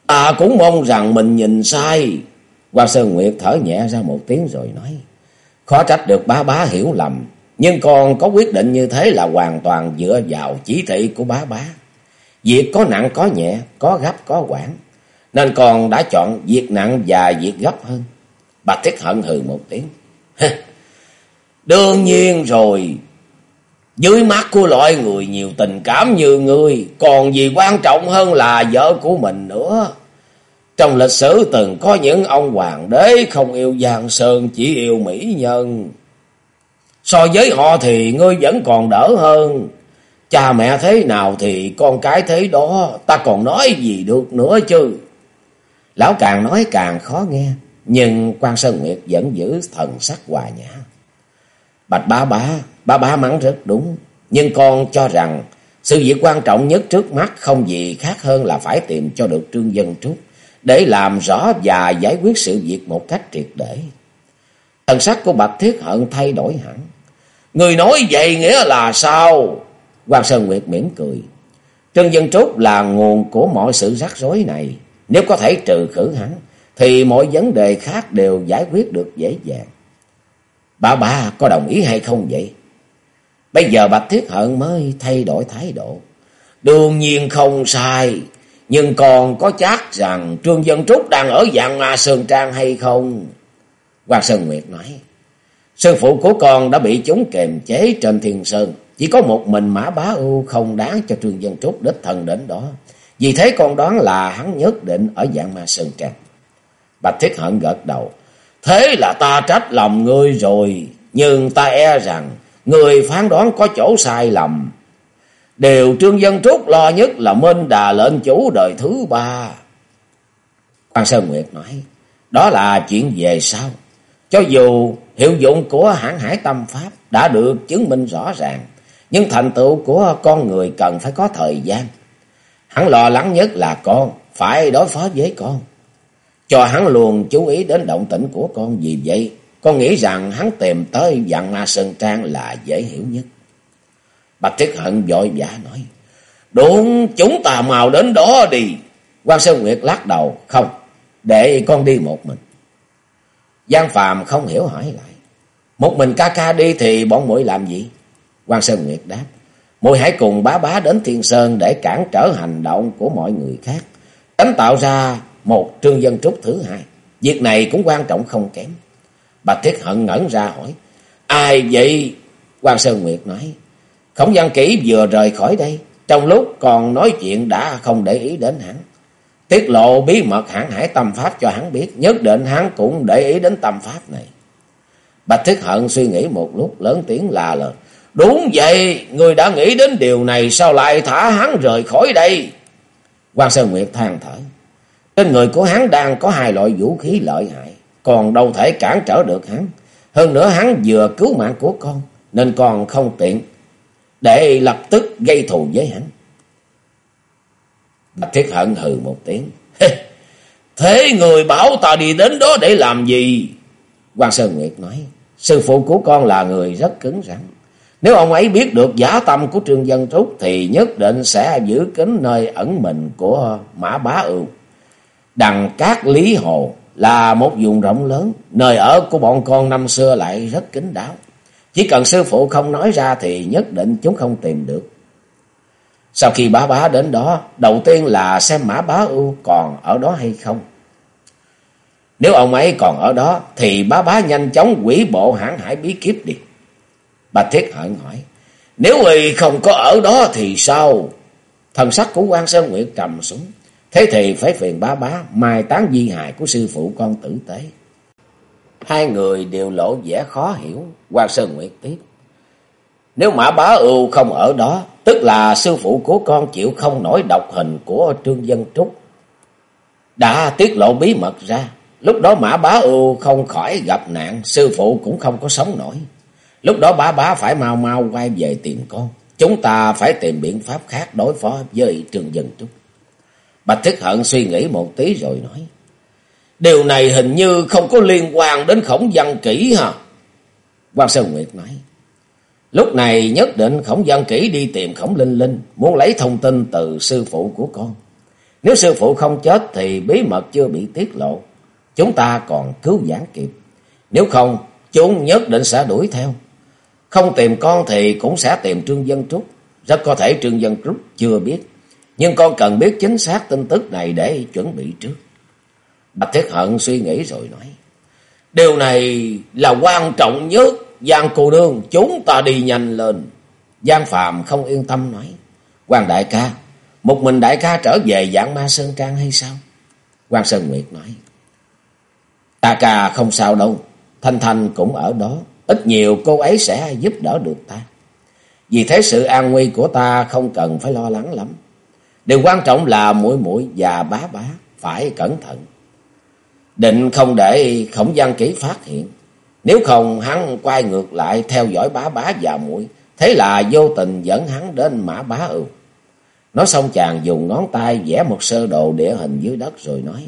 Ta cũng mong rằng mình nhìn sai. Hoa Sơn Nguyệt thở nhẹ ra một tiếng rồi nói. Khó trách được bá bá hiểu lầm. Nhưng con có quyết định như thế là hoàn toàn dựa vào chỉ thị của bá bá. Việc có nặng có nhẹ, có gấp có quản. Nên con đã chọn việc nặng và việc gấp hơn. Bạch tuyết Hận hừ một tiếng. Đương nhiên rồi. Dưới mắt của loại người nhiều tình cảm như ngươi. Còn gì quan trọng hơn là vợ của mình nữa. Trong lịch sử từng có những ông hoàng đế không yêu Giang Sơn chỉ yêu mỹ nhân. So với họ thì ngươi vẫn còn đỡ hơn. Cha mẹ thế nào thì con cái thế đó, ta còn nói gì được nữa chứ. Lão càng nói càng khó nghe, nhưng quan Sơn Nguyệt vẫn giữ thần sắc hòa nhã. Bạch bá bá, bà bá mắng rất đúng, nhưng con cho rằng sự việc quan trọng nhất trước mắt không gì khác hơn là phải tìm cho được Trương Dân Trúc để làm rõ và giải quyết sự việc một cách triệt để. Thần sắc của Bạch Thiết Hận thay đổi hẳn. Người nói vậy nghĩa là sao? Hoàng Sơn Nguyệt mỉm cười. Trương Dân Trúc là nguồn của mọi sự rắc rối này. Nếu có thể trừ khử hắn, thì mọi vấn đề khác đều giải quyết được dễ dàng. Bà bà có đồng ý hay không vậy? Bây giờ Bạch Thiết Hận mới thay đổi thái độ. Đương nhiên không sai, nhưng còn có chắc rằng Trương Dân Trúc đang ở dạng ma Sơn Trang hay không? Hoàng Sơn Nguyệt nói. Sư phụ của con đã bị chúng kềm chế trên thiên sơn. Chỉ có một mình mã bá ưu không đáng cho Trương Dân Trúc đích thần đến đó. Vì thế con đoán là hắn nhất định ở dạng ma sơn trang. Bạch Thiết Hận gật đầu. Thế là ta trách lòng ngươi rồi. Nhưng ta e rằng người phán đoán có chỗ sai lầm. Điều Trương Dân Trúc lo nhất là Minh Đà lệnh chủ đời thứ ba. Quan Sơn Nguyệt nói. Đó là chuyện về sau. Cho dù hiệu dụng của hãng hải tâm pháp đã được chứng minh rõ ràng, nhưng thành tựu của con người cần phải có thời gian. Hắn lo lắng nhất là con, phải đối phó với con. Cho hắn luôn chú ý đến động tĩnh của con vì vậy. Con nghĩ rằng hắn tìm tới dạng ma Sơn Trang là dễ hiểu nhất. Bạch Triết Hận vội vã nói. Đúng, chúng ta mau đến đó đi. quan Sơn Nguyệt lắc đầu. Không, để con đi một mình. Giang Phàm không hiểu hỏi lại. Một mình ca ca đi thì bọn muội làm gì? quan Sơn Nguyệt đáp. Muội hãy cùng bá bá đến Thiên Sơn để cản trở hành động của mọi người khác. Tránh tạo ra một trương dân trúc thứ hai. Việc này cũng quan trọng không kém. Bạch Thiết Hận ngẩn ra hỏi. Ai vậy? quan Sơn Nguyệt nói. Khổng văn kỷ vừa rời khỏi đây. Trong lúc còn nói chuyện đã không để ý đến hắn. Tiết lộ bí mật hãng hải tâm pháp cho hắn biết. Nhất định hắn cũng để ý đến tâm pháp này. Bạch Thiết Hận suy nghĩ một lúc lớn tiếng là lời. Đúng vậy, người đã nghĩ đến điều này sao lại thả hắn rời khỏi đây? Quan Sơn Nguyệt than thở. Trên người của hắn đang có hai loại vũ khí lợi hại, còn đâu thể cản trở được hắn. Hơn nữa hắn vừa cứu mạng của con, nên còn không tiện để lập tức gây thù với hắn. Bạch Thiết Hận hừ một tiếng. Thế người bảo ta đi đến đó để làm gì? Quan Sơn Nguyệt nói. Sư phụ của con là người rất cứng rắn. Nếu ông ấy biết được giả tâm của Trương Dân Trúc thì nhất định sẽ giữ kín nơi ẩn mình của Mã Bá Ưu. Đằng Cát Lý Hồ là một vùng rộng lớn, nơi ở của bọn con năm xưa lại rất kín đáo. Chỉ cần sư phụ không nói ra thì nhất định chúng không tìm được. Sau khi bá bá đến đó, đầu tiên là xem Mã Bá Ưu còn ở đó hay không. Nếu ông ấy còn ở đó thì bá bá nhanh chóng quỷ bộ hãng hải bí kiếp đi. Bà Thiết hận hỏi. Nếu y không có ở đó thì sao? Thần sắc của quan Sơn Nguyệt trầm xuống. Thế thì phải phiền bá bá mai tán di hài của sư phụ con tử tế. Hai người đều lộ vẻ khó hiểu. Hoàng Sơn Nguyệt tiếp. Nếu Mã Bá Ưu không ở đó, tức là sư phụ của con chịu không nổi độc hình của Trương Dân Trúc. Đã tiết lộ bí mật ra, lúc đó Mã Bá Ưu không khỏi gặp nạn, sư phụ cũng không có sống nổi. Lúc đó bá bá phải mau mau quay về tìm con. Chúng ta phải tìm biện pháp khác đối phó với Trương Dân Trúc. Bạch Thiết Hận suy nghĩ một tí rồi nói. Điều này hình như không có liên quan đến khổng văn kỹ hả? Quang Sơn Nguyệt nói. Lúc này nhất định khổng văn kỹ đi tìm khổng linh linh. Muốn lấy thông tin từ sư phụ của con. Nếu sư phụ không chết thì bí mật chưa bị tiết lộ. Chúng ta còn cứu giãn kịp. Nếu không, chúng nhất định sẽ đuổi theo. Không tìm con thì cũng sẽ tìm Trương Dân Trúc. Rất có thể Trương Dân Trúc chưa biết. Nhưng con cần biết chính xác tin tức này để chuẩn bị trước. Bạch Thiết Hận suy nghĩ rồi nói. Điều này là quan trọng nhất. Giang cô đương chúng ta đi nhanh lên. Giang Phạm không yên tâm nói. Hoàng đại ca. Một mình đại ca trở về dạng ma Sơn Trang hay sao? Quang Sơn Nguyệt nói. Ta ca không sao đâu. Thanh Thanh cũng ở đó. Ít nhiều cô ấy sẽ giúp đỡ được ta. Vì thế sự an nguy của ta không cần phải lo lắng lắm. Điều quan trọng là mũi mũi và bá bá phải cẩn thận. Định không để khổng văn kỹ phát hiện. Nếu không hắn quay ngược lại theo dõi bá bá và mũi. Thế là vô tình dẫn hắn đến mã bá ưu. Nói xong chàng dùng ngón tay vẽ một sơ đồ địa hình dưới đất rồi nói.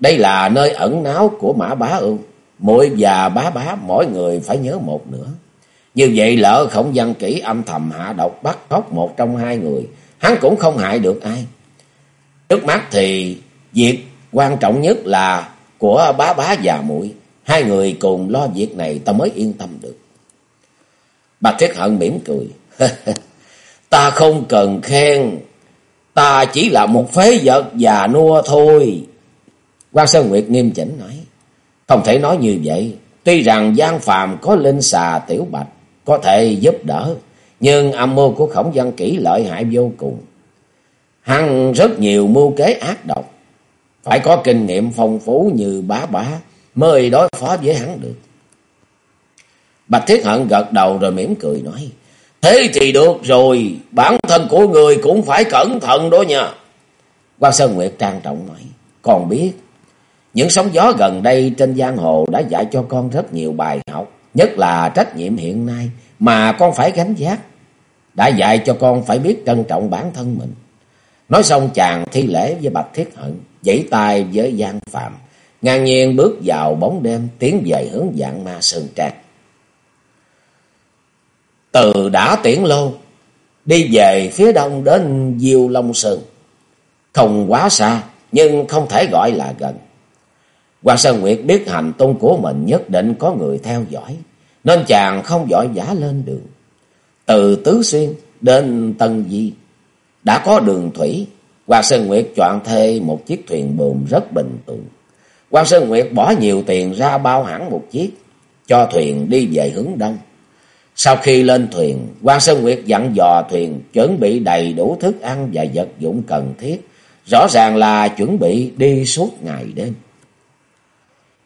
Đây là nơi ẩn náu của mã bá ưu mũi và bá bá mỗi người phải nhớ một nữa. Như vậy lỡ khổng văn kỹ âm thầm hạ độc bắt cóc một trong hai người, hắn cũng không hại được ai. Trước mắt thì việc quan trọng nhất là của bá bá và muội hai người cùng lo việc này ta mới yên tâm được. Bạch Thiết Hận mỉm cười. ta không cần khen, ta chỉ là một phế vật già nua thôi. Quan Sơn Nguyệt nghiêm chỉnh nói. Không thể nói như vậy. Tuy rằng Giang Phàm có linh xà tiểu bạch, có thể giúp đỡ, nhưng âm mưu của khổng văn kỹ lợi hại vô cùng. Hắn rất nhiều mưu kế ác độc, phải có kinh nghiệm phong phú như bá bá mới đối phó với hắn được. Bạch Thiết Hận gật đầu rồi mỉm cười nói, Thế thì được rồi, bản thân của người cũng phải cẩn thận đó nha. Quan Sơn Nguyệt trang trọng nói, còn biết những sóng gió gần đây trên giang hồ đã dạy cho con rất nhiều bài học, nhất là trách nhiệm hiện nay mà con phải gánh giác. Đã dạy cho con phải biết trân trọng bản thân mình. Nói xong chàng thi lễ với Bạch Thiết Hận, dãy tay với Giang Phạm, ngang nhiên bước vào bóng đêm tiến về hướng dạng ma sơn trang. Từ đã tiễn lô, đi về phía đông đến Diêu Long Sơn. Không quá xa, nhưng không thể gọi là gần. Hoàng Sơn Nguyệt biết hành tung của mình nhất định có người theo dõi, nên chàng không giỏi vã lên đường. Từ Tứ Xuyên đến Tân Di, đã có đường thủy, Hoàng Sơn Nguyệt chọn thuê một chiếc thuyền buồm rất bình thường. Hoàng Sơn Nguyệt bỏ nhiều tiền ra bao hẳn một chiếc, cho thuyền đi về hướng đông. Sau khi lên thuyền, Quan Sơn Nguyệt dặn dò thuyền chuẩn bị đầy đủ thức ăn và vật dụng cần thiết, rõ ràng là chuẩn bị đi suốt ngày đêm.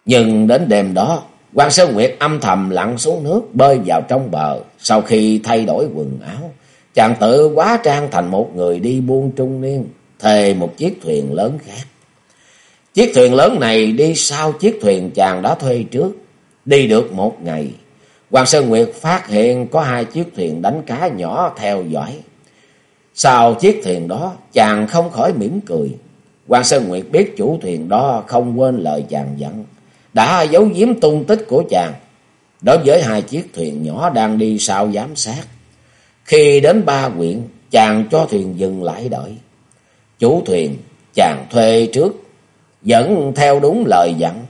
Nhưng đến đêm đó, Quan Sơn Nguyệt âm thầm lặn xuống nước bơi vào trong bờ, sau khi thay đổi quần áo, chàng tự quá trang thành một người đi buôn trung niên, thề một chiếc thuyền lớn khác. Chiếc thuyền lớn này đi sau chiếc thuyền chàng đã thuê trước, đi được một ngày. Hoàng Sơn Nguyệt phát hiện có hai chiếc thuyền đánh cá nhỏ theo dõi. Sau chiếc thuyền đó, chàng không khỏi mỉm cười. Hoàng Sơn Nguyệt biết chủ thuyền đó không quên lời chàng dặn, đã giấu giếm tung tích của chàng. Đối với hai chiếc thuyền nhỏ đang đi sau giám sát. Khi đến ba quyện, chàng cho thuyền dừng lại đợi. Chủ thuyền, chàng thuê trước, vẫn theo đúng lời dặn.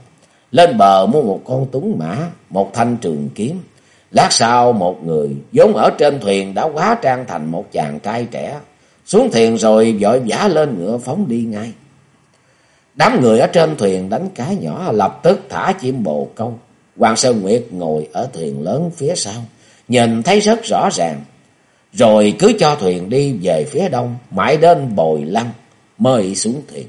Lên bờ mua một con tuấn mã, một thanh trường kiếm. Lát sau một người vốn ở trên thuyền đã quá trang thành một chàng trai trẻ. Xuống thuyền rồi vội vã lên ngựa phóng đi ngay. Đám người ở trên thuyền đánh cá nhỏ lập tức thả chim bồ câu. Hoàng Sơn Nguyệt ngồi ở thuyền lớn phía sau, nhìn thấy rất rõ ràng. Rồi cứ cho thuyền đi về phía đông, mãi đến bồi lăng, mới xuống thuyền.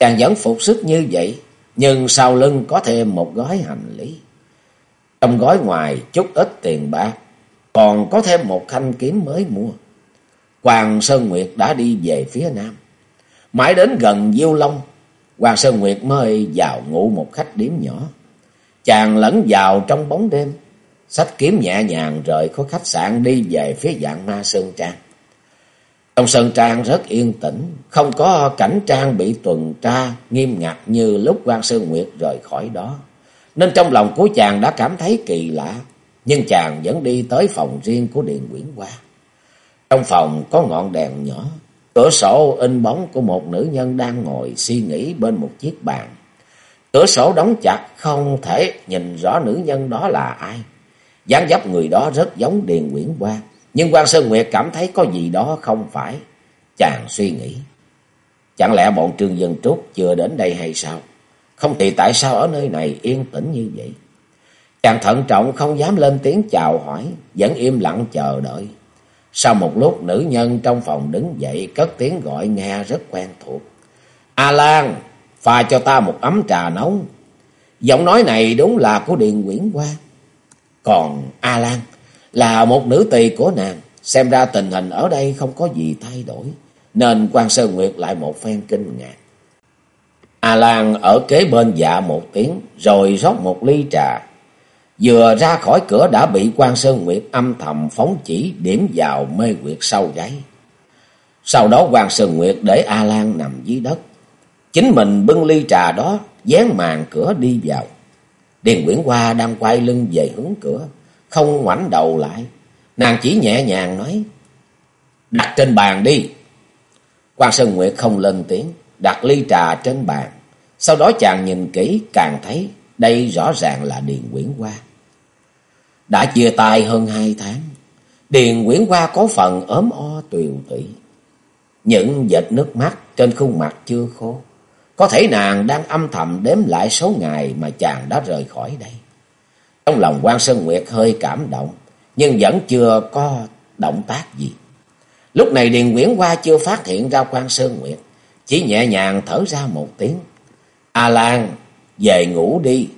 Chàng vẫn phục sức như vậy, nhưng sau lưng có thêm một gói hành lý. Trong gói ngoài chút ít tiền bạc, còn có thêm một thanh kiếm mới mua. Hoàng Sơn Nguyệt đã đi về phía nam. Mãi đến gần Diêu Long, Hoàng Sơn Nguyệt mới vào ngủ một khách điếm nhỏ. Chàng lẫn vào trong bóng đêm, sách kiếm nhẹ nhàng rời khỏi khách sạn đi về phía dạng ma Sơn Trang. Trong Sơn Trang rất yên tĩnh, không có cảnh trang bị tuần tra nghiêm ngặt như lúc quan Sơn Nguyệt rời khỏi đó. Nên trong lòng của chàng đã cảm thấy kỳ lạ, nhưng chàng vẫn đi tới phòng riêng của Điền nguyễn Hoa. Trong phòng có ngọn đèn nhỏ, cửa sổ in bóng của một nữ nhân đang ngồi suy nghĩ bên một chiếc bàn. Cửa sổ đóng chặt, không thể nhìn rõ nữ nhân đó là ai. dáng dấp người đó rất giống Điền Nguyễn Quang Nhưng Quang Sơn Nguyệt cảm thấy có gì đó không phải. Chàng suy nghĩ. Chẳng lẽ bọn Trương Dân Trúc chưa đến đây hay sao? Không thì tại sao ở nơi này yên tĩnh như vậy? Chàng thận trọng không dám lên tiếng chào hỏi, vẫn im lặng chờ đợi. Sau một lúc nữ nhân trong phòng đứng dậy cất tiếng gọi nghe rất quen thuộc. A Lan, pha cho ta một ấm trà nóng. Giọng nói này đúng là của Điền Nguyễn Quang. Còn A Lan là một nữ tỳ của nàng, xem ra tình hình ở đây không có gì thay đổi, nên quan Sơn Nguyệt lại một phen kinh ngạc. A Lan ở kế bên dạ một tiếng, rồi rót một ly trà. Vừa ra khỏi cửa đã bị quan Sơn Nguyệt âm thầm phóng chỉ điểm vào mê quyệt sau gáy. Sau đó quan Sơn Nguyệt để A Lan nằm dưới đất. Chính mình bưng ly trà đó, dán màn cửa đi vào. Điền Nguyễn Hoa đang quay lưng về hướng cửa không ngoảnh đầu lại. Nàng chỉ nhẹ nhàng nói, đặt trên bàn đi. quan Sơn Nguyệt không lên tiếng, đặt ly trà trên bàn. Sau đó chàng nhìn kỹ càng thấy đây rõ ràng là Điền Quyển Hoa. Đã chia tay hơn hai tháng, Điền Quyển Hoa có phần ốm o tiều tụy. Những vệt nước mắt trên khuôn mặt chưa khô. Có thể nàng đang âm thầm đếm lại số ngày mà chàng đã rời khỏi đây. Trong lòng quan Sơn Nguyệt hơi cảm động, nhưng vẫn chưa có động tác gì. Lúc này Điền Nguyễn Hoa chưa phát hiện ra quan Sơn Nguyệt, chỉ nhẹ nhàng thở ra một tiếng. A Lan, về ngủ đi.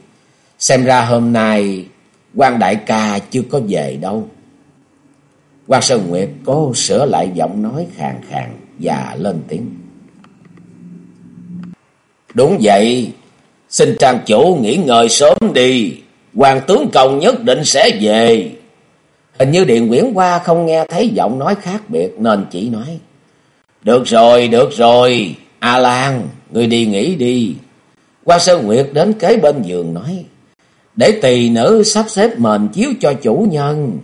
Xem ra hôm nay quan đại ca chưa có về đâu. Quan Sơn Nguyệt cố sửa lại giọng nói khàn khàn và lên tiếng. Đúng vậy, xin trang chủ nghỉ ngơi sớm đi. Hoàng tướng công nhất định sẽ về. Hình như Điện Nguyễn Hoa không nghe thấy giọng nói khác biệt nên chỉ nói. Được rồi, được rồi. A Lan, người đi nghỉ đi. Quan Sơn Nguyệt đến kế bên giường nói. Để tỳ nữ sắp xếp mền chiếu cho chủ nhân.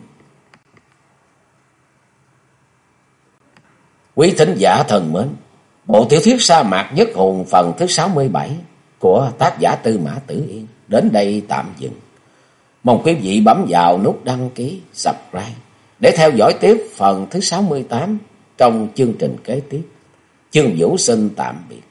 Quý thính giả thần mến. Bộ tiểu thuyết sa mạc nhất hùng phần thứ 67 của tác giả Tư Mã Tử Yên đến đây tạm dừng. Mong quý vị bấm vào nút đăng ký, subscribe để theo dõi tiếp phần thứ 68 trong chương trình kế tiếp. Chương Vũ xin tạm biệt.